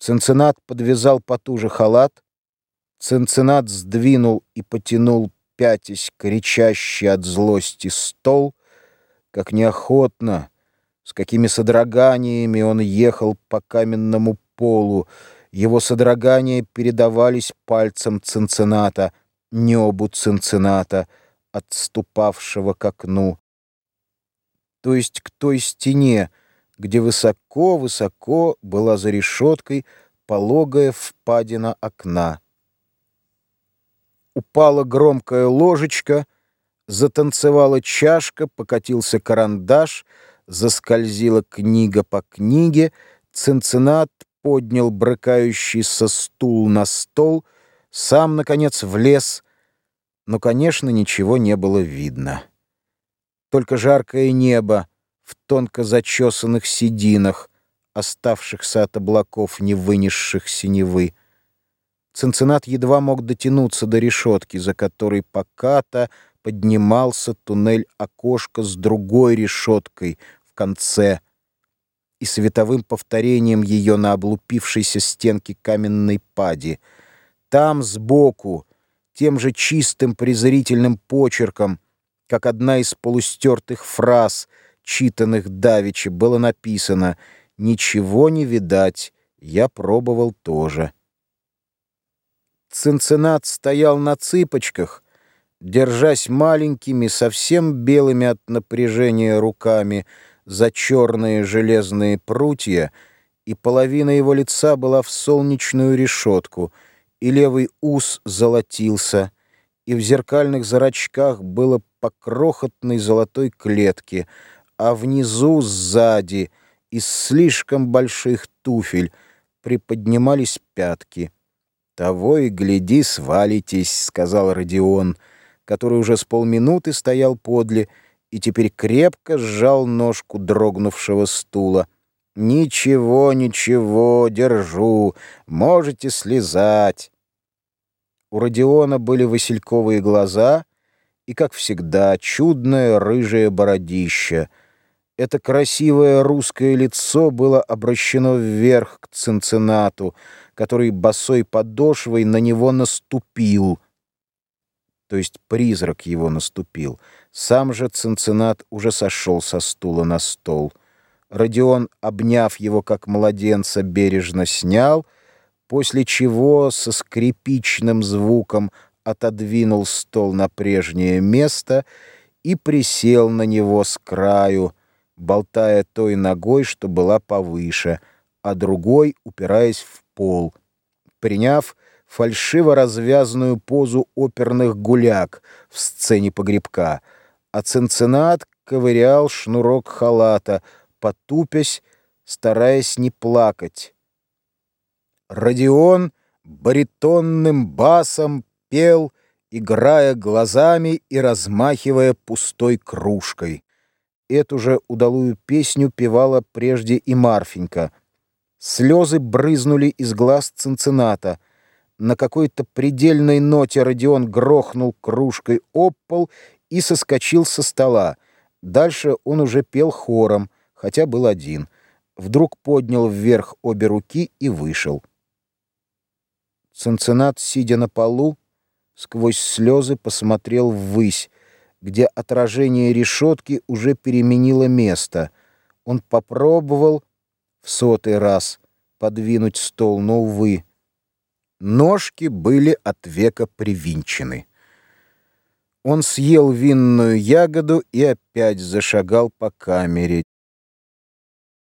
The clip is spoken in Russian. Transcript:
Цинциннат подвязал потуже халат. Цинциннат сдвинул и потянул, пятясь, кричащий от злости стол, как неохотно, с какими содроганиями он ехал по каменному полу. Его содрогания передавались пальцем Цинцинната, небу Цинцинната, отступавшего к окну, то есть к той стене, где высоко-высоко была за решеткой пологая впадина окна. Упала громкая ложечка, затанцевала чашка, покатился карандаш, заскользила книга по книге, Цинциннат поднял брыкающийся стул на стол, сам, наконец, влез, но, конечно, ничего не было видно. Только жаркое небо в тонко зачесанных сединах, оставшихся от облаков, не вынесших синевы. Цинциннат едва мог дотянуться до решетки, за которой пока-то поднимался туннель окошка с другой решеткой в конце и световым повторением ее на облупившейся стенке каменной пади. Там сбоку, тем же чистым презрительным почерком, как одна из полустертых фраз — читанных давеча, было написано «Ничего не видать, я пробовал тоже». Цинциннат стоял на цыпочках, держась маленькими, совсем белыми от напряжения руками за черные железные прутья, и половина его лица была в солнечную решетку, и левый ус золотился, и в зеркальных зрачках было по крохотной золотой клетке — а внизу сзади из слишком больших туфель приподнимались пятки. «Того и гляди, свалитесь», — сказал Родион, который уже с полминуты стоял подле и теперь крепко сжал ножку дрогнувшего стула. «Ничего, ничего, держу, можете слезать». У Родиона были васильковые глаза и, как всегда, чудное рыжее бородище — это красивое русское лицо было обращено вверх к Цинциннату, который босой подошвой на него наступил. То есть призрак его наступил. Сам же Цинциннат уже сошел со стула на стол. Родион, обняв его как младенца, бережно снял, после чего со скрипичным звуком отодвинул стол на прежнее место и присел на него с краю, болтая той ногой, что была повыше, а другой упираясь в пол, приняв фальшиво развязанную позу оперных гуляк в сцене погребка, а Цинциннат ковырял шнурок халата, потупясь, стараясь не плакать. Родион баритонным басом пел, играя глазами и размахивая пустой кружкой. Эту же удалую песню певала прежде и Марфенька. Слезы брызнули из глаз Цинцината. На какой-то предельной ноте Родион грохнул кружкой об пол и соскочил со стола. Дальше он уже пел хором, хотя был один. Вдруг поднял вверх обе руки и вышел. Цинцинат, сидя на полу, сквозь слезы посмотрел ввысь, где отражение решетки уже переменило место. Он попробовал в сотый раз подвинуть стол, но, увы, ножки были от века привинчены. Он съел винную ягоду и опять зашагал по камере.